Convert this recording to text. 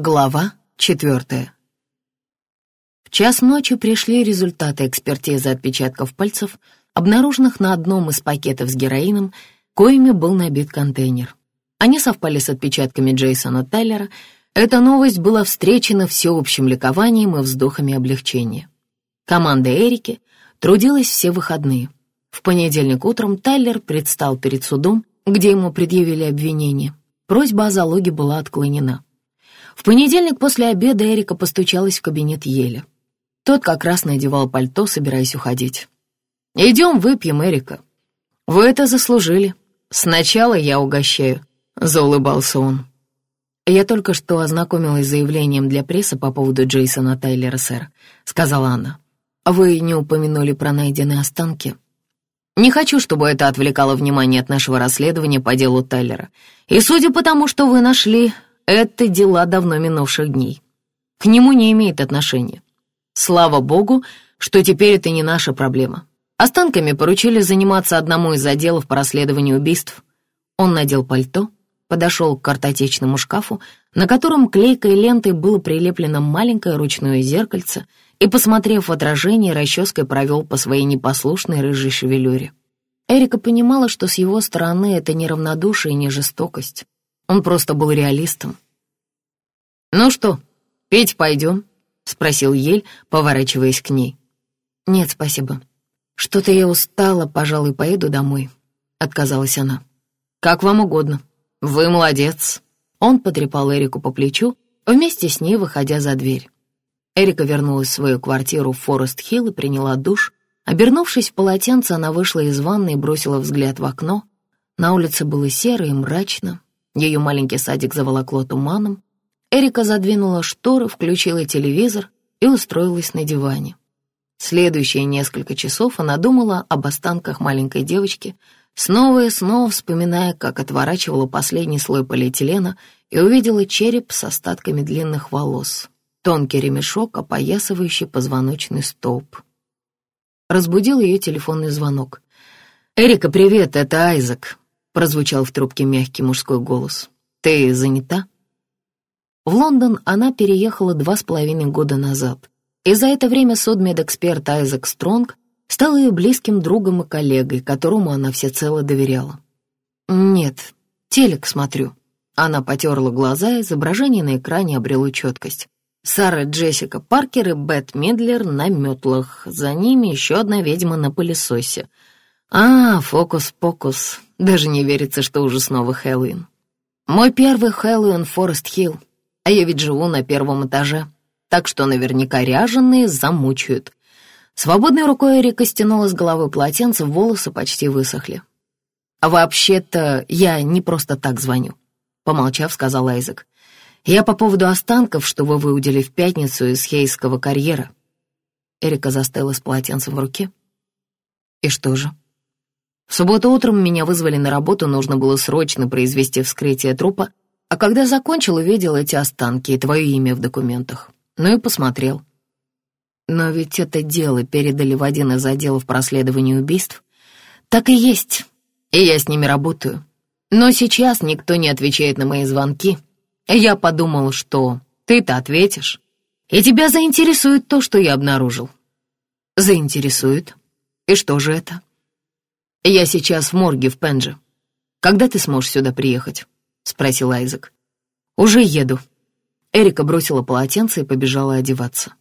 Глава четвертая. В час ночи пришли результаты экспертизы отпечатков пальцев, обнаруженных на одном из пакетов с героином, коими был набит контейнер. Они совпали с отпечатками Джейсона Тайлера. Эта новость была встречена всеобщим ликованием и вздохами облегчения. Команда Эрики трудилась все выходные. В понедельник утром Тайлер предстал перед судом, где ему предъявили обвинение. Просьба о залоге была отклонена. В понедельник после обеда Эрика постучалась в кабинет Еля. Тот как раз надевал пальто, собираясь уходить. «Идем выпьем, Эрика. Вы это заслужили. Сначала я угощаю», — заулыбался он. «Я только что ознакомилась с заявлением для прессы по поводу Джейсона Тайлера, сэр», — сказала она. «Вы не упомянули про найденные останки?» Не хочу, чтобы это отвлекало внимание от нашего расследования по делу Тайлера. И судя по тому, что вы нашли, это дела давно минувших дней. К нему не имеет отношения. Слава богу, что теперь это не наша проблема. Останками поручили заниматься одному из отделов по расследованию убийств. Он надел пальто, подошел к картотечному шкафу, на котором клейкой лентой было прилеплено маленькое ручное зеркальце — и, посмотрев в отражение, расческой провел по своей непослушной рыжей шевелюре. Эрика понимала, что с его стороны это не равнодушие и не жестокость. Он просто был реалистом. «Ну что, пить пойдем?» — спросил Ель, поворачиваясь к ней. «Нет, спасибо. Что-то я устала, пожалуй, поеду домой», — отказалась она. «Как вам угодно. Вы молодец». Он потрепал Эрику по плечу, вместе с ней выходя за дверь. Эрика вернулась в свою квартиру в Форест-Хилл и приняла душ. Обернувшись в полотенце, она вышла из ванны и бросила взгляд в окно. На улице было серо и мрачно. Ее маленький садик заволокло туманом. Эрика задвинула шторы, включила телевизор и устроилась на диване. Следующие несколько часов она думала об останках маленькой девочки, снова и снова вспоминая, как отворачивала последний слой полиэтилена и увидела череп с остатками длинных волос тонкий ремешок, опоясывающий позвоночный столб. Разбудил ее телефонный звонок. «Эрика, привет, это Айзек», — прозвучал в трубке мягкий мужской голос. «Ты занята?» В Лондон она переехала два с половиной года назад, и за это время судмедэксперт Айзек Стронг стал ее близким другом и коллегой, которому она всецело доверяла. «Нет, телек смотрю». Она потерла глаза, изображение на экране обрело четкость. Сара Джессика Паркер и Бет Мидлер на метлах. За ними еще одна ведьма на пылесосе. А, фокус-покус. Даже не верится, что уже снова Хэллоуин. Мой первый Хэллоуин Форест Хилл. А я ведь живу на первом этаже. Так что наверняка ряженые замучают. Свободной рукой Эрика стянула с головы полотенце, волосы почти высохли. «А вообще-то я не просто так звоню», — помолчав, сказал Айзек. Я по поводу останков, что вы выудили в пятницу из Хейского карьера». Эрика застыла с полотенцем в руке. «И что же?» В субботу утром меня вызвали на работу, нужно было срочно произвести вскрытие трупа, а когда закончил, увидел эти останки и твое имя в документах. Ну и посмотрел. Но ведь это дело передали в один из отделов по расследованию убийств. Так и есть, и я с ними работаю. Но сейчас никто не отвечает на мои звонки, я подумал, что ты-то ответишь, и тебя заинтересует то, что я обнаружил. Заинтересует? И что же это? Я сейчас в морге в Пенже. Когда ты сможешь сюда приехать? Спросил Айзек. Уже еду. Эрика бросила полотенце и побежала одеваться.